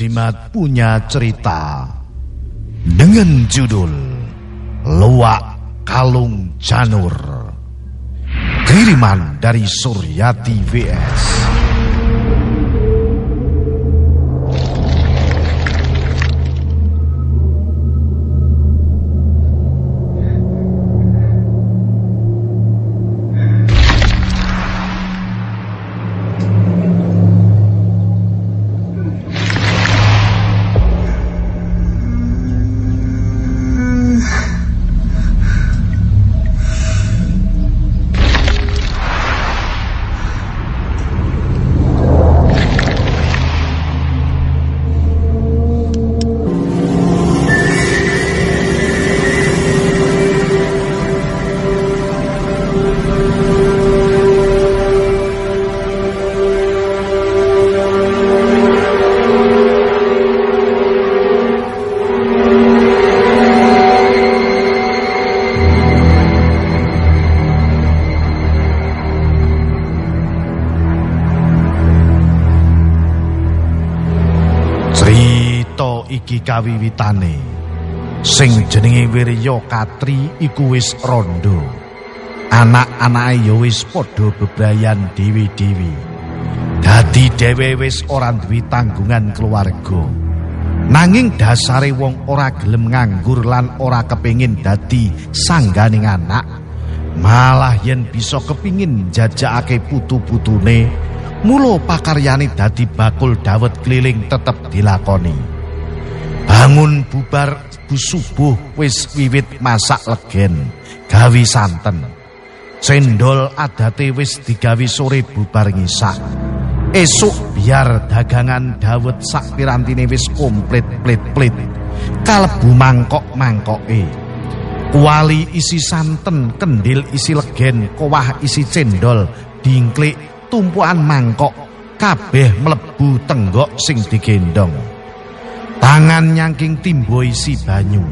Jimat punya cerita dengan judul Luak Kalung Janur. Kiriman dari Suryati VS. kawiwitane sing jenenge Wirya Katri iku wis rondo. Anak-anake ya wis padha bebrayan dewi-dewi. Dadi dhewe wis ora duwe tanggungan keluarga. Nanging dasare wong ora gelem nganggur lan ora kepingin dadi sangganing anak, malah yen bisa kepingin jajakake putu-putune, mulo pakaryane dadi bakul dawet keliling tetep dilakoni. Bangun bubar bu subuh wis wiwit masak legen, gawi santen. Cendol adate wis digawi sore bubar ngisak. Esuk biar dagangan dawet sak pirantine wis komplit plit-plit. Kalebu mangkok-mangkoke. Kuali isi santen, kendil isi legen, kowah isi cendol, dingklik, tumpuan mangkok, kabeh mlebu tenggok sing digendong. Tangan nyangking timbo isi banyu.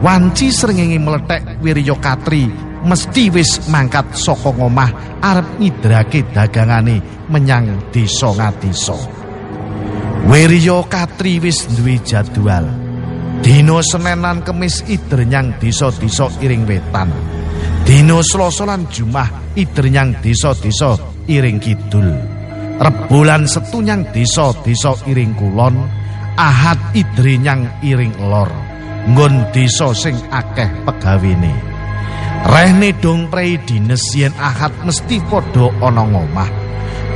Wanci srengenge meletek Wirya Katri mesti wis mangkat saka ngomah arep ngidrake dagangane menyang desa ngadesa. Wirya Katri wis duwe jadwal. Dina Senenan Kemis ider nyang desa-desa iring wetan. Dina Selasa lan Jumat ider nyang desa-desa iring kidul. Rebulan Setu nyang desa-desa iring kulon. Ahad idri nyang iring lor. Nggon desa sing akeh pegawene. Rehne dong prei dines yen ahad mesti padha ana ngomah.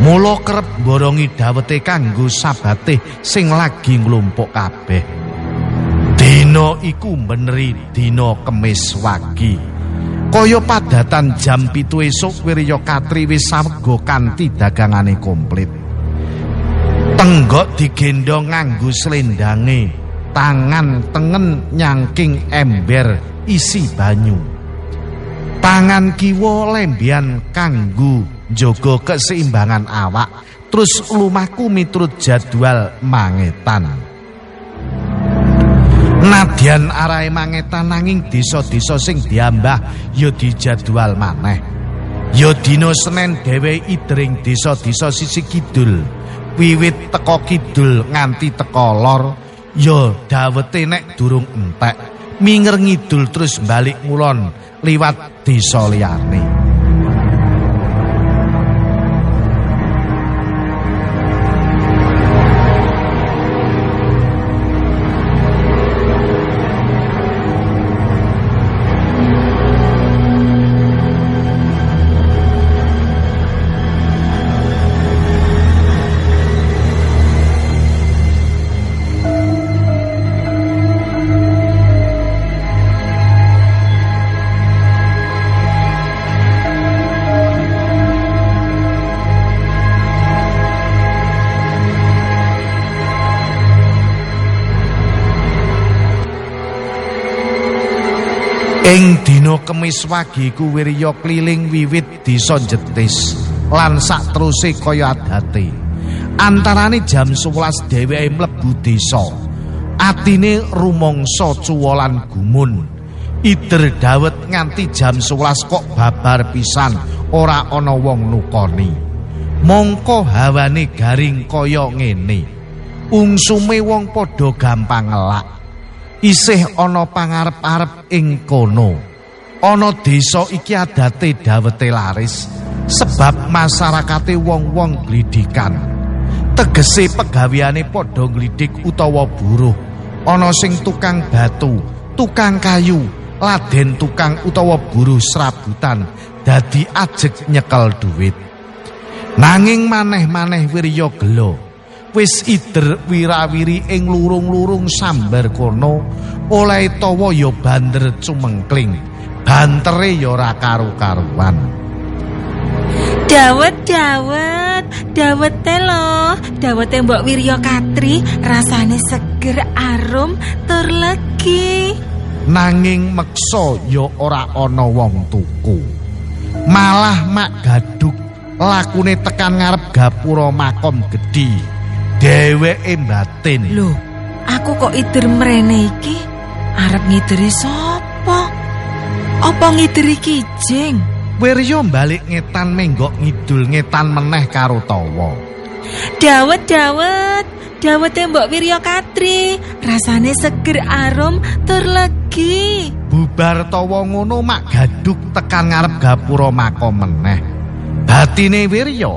Mula kerep borongi dawete kanggo sabate sing lagi nglumpuk kabeh. Dina iku beneri dina kemis wagi. Kaya padatan jam pitu esuk Wirya Katri wis samega kanthi dagangane komplit. Tenggok digendong nganggo slendange, tangan tengen nyangking ember isi banyu. Tangan kiwa lembian kanggo njaga keseimbangan awak, terus lumaku miturut jadwal mangetan. Nadyan arahe mangetan nanging desa-desa sing diambah ya dijadwal maneh. Ya dina Senin dhewe idring desa-desa sisi kidul. Wiwit teka kidul nganti teka lor, ya dawete nek durung entek. Minger ngidul terus balik ngulon liwat desa liyane. Ing dina Kemis wagi ku Wirya kliling wiwit desa Jetis lan sakteruse kaya adate. Antarane jam 11 dheweke mlebu desa. Atine rumangsa cuwolan gumun. Ider dawet nganti jam 11 kok babar pisan ora ana wong nukoni. Mongko hawane garing kaya ngene. Ungsume wong padha gampang ngelak. Isih ana pangarep-arep ing kono. Ana desa iki adate dawete laris sebab masyarakate wong-wong glidikan. Tegese pegaweane padha glidik utawa buruh. Ana sing tukang batu, tukang kayu, laden tukang utawa buruh serabutan dadi ajek nyekel duit. Nanging maneh-maneh wirya gelo. Wis ider wirawiri ing lurung-lurung sambar kono, oleh tawa ya bander cumengkling. Bantere ya ora karu-karuan. Dawet, dawet, dawet lo, dawet mbok Wirya Katri, rasane seger, arum, tur legi. Nanging meksa ya ora ana wong tuku. Malah mak gaduk lakune tekan ngarep gapura makom gedhi. Dheweke batin. Lho, aku kok idir mrene iki arep ngideri sapa? Apa ngideri kijing? Wirya balik ngetan menggok ngidul ngetan meneh karo tawa. Dawet, dawet, dawet mbok Wirya Katri, rasane seger, arum, tur legi. Bubar tawa ngono mak gaduk tekan ngarep gapura makom meneh. Batine Wirya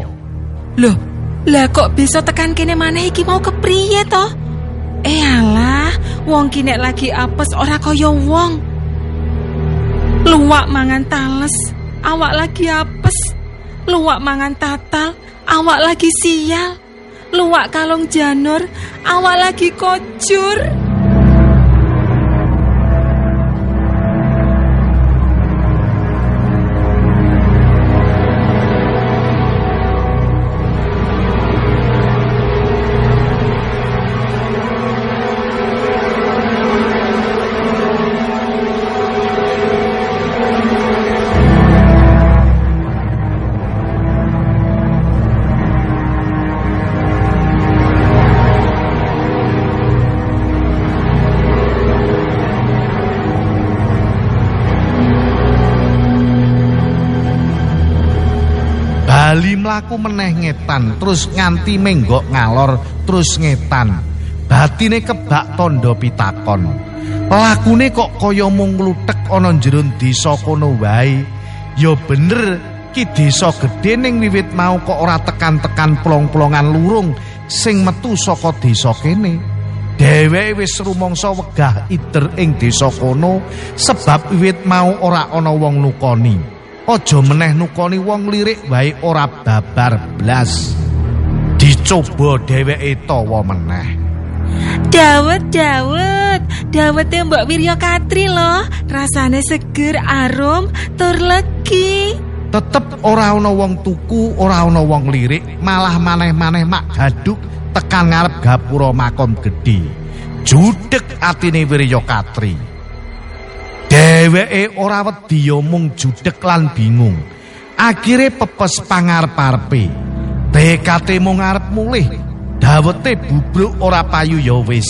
Loh, lah kok bisa tekan kene maneh iki mau kepriye to? Eh alah, wong ki lagi apes ora kaya wong. Luwak mangan tales, awak lagi apes. Luwak mangan tatal, awak lagi sial. Luwak kalung janur, awak lagi kocur. Mlaku meneh ngetan terus nganti menggok ngalor terus ngetan. Batine kebak tondo pitakon. Lakune kok kaya mung ngluthek ana jero desa kono wae. Ya bener ki desa gedhe ning wiwit mau kok ora tekan-tekan plong-plongan lurung sing metu saka desa kene. Dheweke wis rumangsa wegah ider ing desa kono sebab wiwit mau ora ana wong nukoni. Aja meneh nukoni wong lirik wae ora babar blas. Dicoba dheweke tawa meneh. Dawet, dawet, dawet mbok Wirya Katri loh. Rasane seger, arum, tur legi. Tetep ora ana wong tuku, ora ana wong lirik, malah maneh-maneh mak gaduk tekan ngarep gapura makom gedhe. Judeg atine Wirya Katri. Dheweke ora wedi ya mung judeg lan bingung. Akhire pepes pangarep-arepe. Tekate mung arep mulih. Dawete bubruk ora payu ya wis.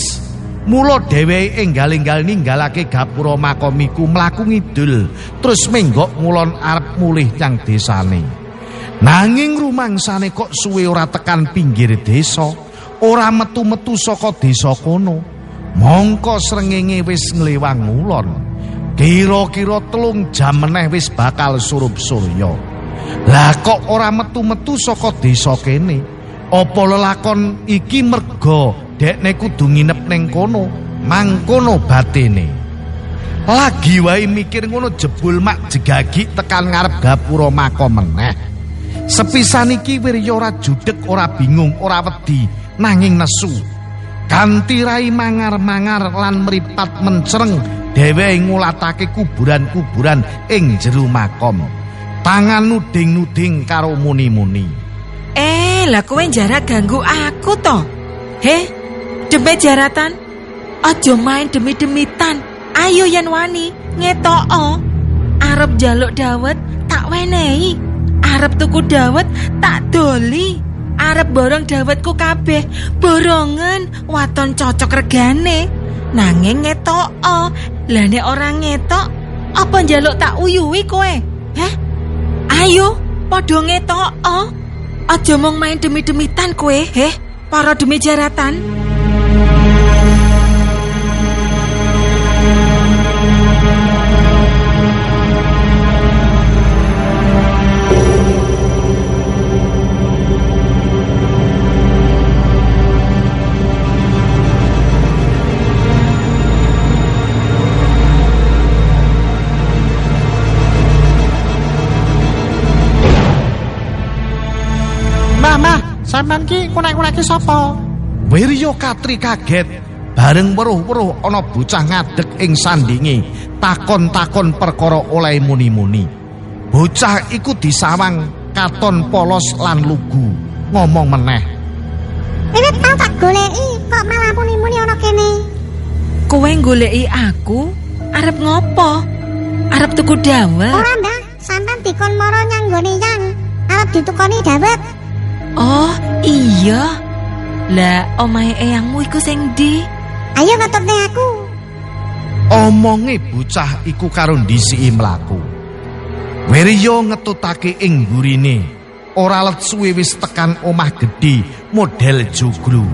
Mula dheweke enggal-enggal ninggalake gapura makomiku mlaku ngidul, terus menggok ngulon arep mulih nyang desane. Nanging rumangsane kok suwe ora tekan pinggir desa, ora metu-metu saka desa kono. Mongko srengenge wis nglewang ngulon. Kira-kira telung jam meneh wis bakal surup surya. Lah kok ora metu-metu saka desa kene? Apa lelakon iki merga dekne kudu nginep ning kono? Mangkono batine. Lagi wae mikir ngono jebul mak jegagi tekan ngarep gapura makom meneh. Sepisan iki wirya ora judeg, ora bingung, ora wedi, nanging nesu. Kanthi rai mangar-mangar lan mripat mencereng dheweke ngulatake kuburan-kuburan ing jero makom. Tangan nuding-nuding karo muni-muni. Eh, lah kowe jarak ganggu aku to. He, demi jaratan. Aja main demi-demitan. Ayo yen wani, ngetoko. Arep jaluk dawet, tak wenehi. Arep tuku dawet, tak doli. Arep borong dawetku kabeh, borongan waton cocok regane. Nanging ngetoko. Lah nek ora ngetok, apa njaluk tak uyuwi kowe? Heh? Ayo, padha ngetoko. Aja mong main demi-demitan kowe, heh. Para demi jaratan. Sampean ki kunek-kunek ki sapa? Wirya Katri kaget bareng weruh-weruh ana bocah ngadeg ing sandinge takon-takon perkara oleh muni-muni. Bocah iku disawang katon polos lan lugu ngomong meneh. Wiwit tau tak goleki kok malah muni-muni ana kene. Kowe goleki aku arep ngopo? Arep tuku dawet. Ora, Mbah, sampean dikon mara nyanggone yang arep ditukoni dawet. Oh, iya. Lah, omahe eyangmu iku sing ndi? Ayo ngetutne aku. Omonge bocah iku karo ndisiki mlaku. Wirya ngetutake ing burine. Ora let suwe wis tekan omah gedhe model joglo.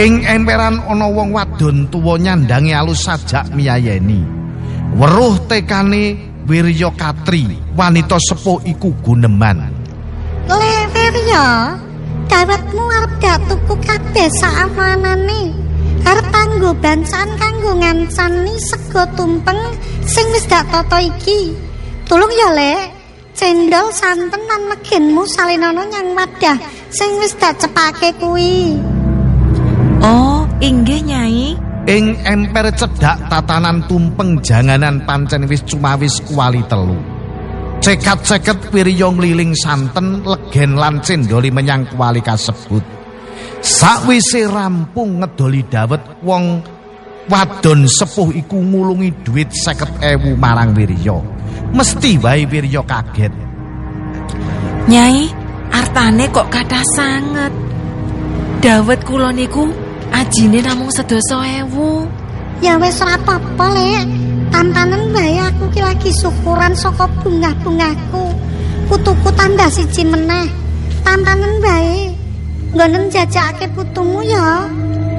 Ing emperan ana wong wadon tuwa nyandangi alus sajak miyayeni. Weruh tekane Wirya Katri, wanita sepuh iku guneman. Leverya, dawetmu arep gak tuku kabeh saamanane. Arep kanggo bansan kanggo ngancani sego tumpeng sing wis dak tata iki. Tulung ya, Lek. Cendol santen lan meginmu salinono nyang wadah sing wis dak cepake kuwi. Oh, inggih Nyai. Ing emper cedhak tatanan tumpeng janganan pancen wis cumawis kuali telu. Cekat-ceket wirya ngliling santen legen lan cendoli menyang kuali kasebut. Sakwise rampung ngedoli dawet wong wadon sepuh iku ngulungi duit seket ewu marang wirya. Mesti wae wirya kaget. Nyai, artane kok kathah sanget. Dawet kula niku ajine namung sedasa ewu. Ya wis ora apa-apa, Lek. Tantanen bae aku ki lagi syukuran saka bungah-bungahku. Putuku tambah siji meneh. Tantanen bae. Nggonen jajakake putumu ya.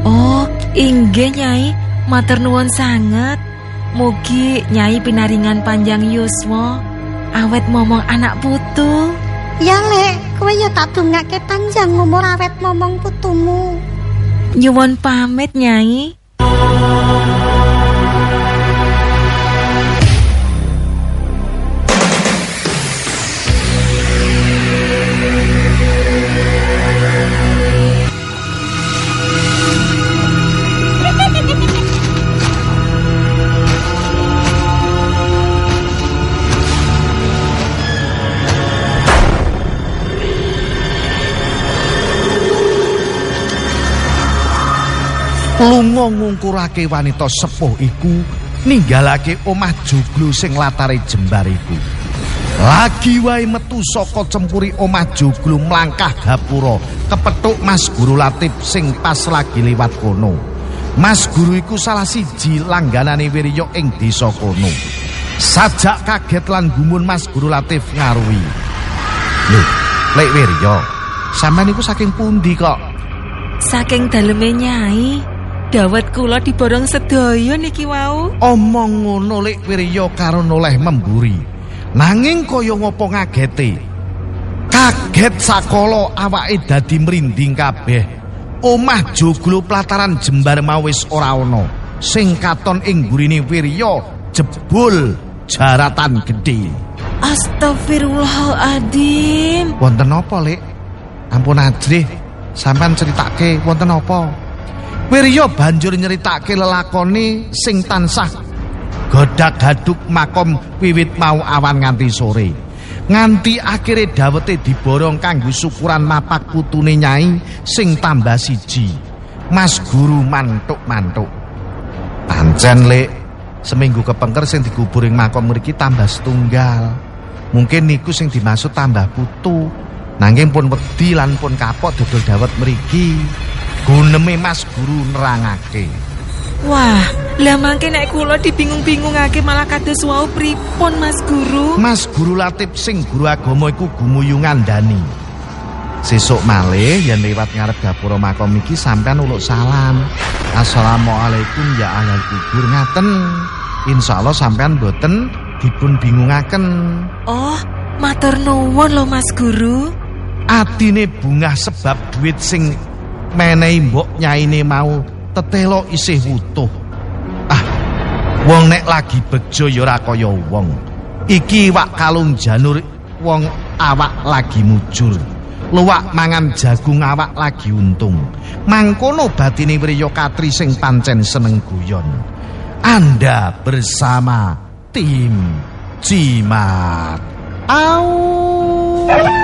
Oh, inggih Nyai, matur nuwun sanget. Mugi Nyai pinaringan panjang yuswa, awet momong anak putu. Ya, Lek, kowe ya tak dongake panjang umur awet momong putumu. Nyuwun pamit Nyai. Lunga ngungkurake wanita sepuh iku ninggalake omah joglo sing latare jembar iku. Lagi wae metu saka cempuri omah joglo mlangkah gapura kepethuk Mas Guru Latif sing pas lagi liwat kono. Mas Guru iku salah siji langganane Wirya ing desa kono. Sajak kaget lan gumun Mas Guru Latif ngaruhi. Lho, Lek Wirya, sampean iku saking pundi kok? Saking daleme Nyai, dawet kula diborong sedaya niki wau. omong ngono lek wirya karo noleh memburi. Nanging kaya ngopo ngagete? Kaget sakala awake dadi merinding kabeh. Omah joglo plataran jembar mawis ora ana sing katon ing gurine wirya jebul jaratan gedhe. Astagfirullahaladzim. wonten apa lek? Ampun ajrih. Sampean critake wonten apa Wirya banjur nyeritake lelakone sing tansah godak-gaduk makom wiwit mau awan nganti sore. Nganti akhire dawete diborong kanggo syukuran mapak putune Nyai sing tambah siji. Mas Guru mantuk-mantuk. Pancen lek seminggu kepengker sing dikubur ing makom mriki tambah setunggal. Mungkin niku sing dimaksud tambah putu. Nanging pun wedi lan pun kapok dodol dawet mriki. Guneme Mas Guru nerangake. Wah, lah mangke nek kula dibingung-bingungake malah kados wau pripun Mas Guru? Mas Guru Latif sing guru agama iku gumuyungan dani. Sesuk malih yen liwat ngarep gapura makom iki sampean uluk salam. Assalamualaikum ya ahli kubur ngaten. Insyaallah sampean boten dipun bingungaken. Oh, matur nuwun lho Mas Guru. Atine bungah sebab duit sing menehi mbok nyaine mau tetelo isih wutuh. Ah, wong nek lagi bejo ya ora kaya wong. Iki wak kalung janur wong awak lagi mujur. Luwak mangan jagung awak lagi untung. Mangkono batine Wriya Katri sing pancen seneng guyon. Anda bersama tim Cimat. Au.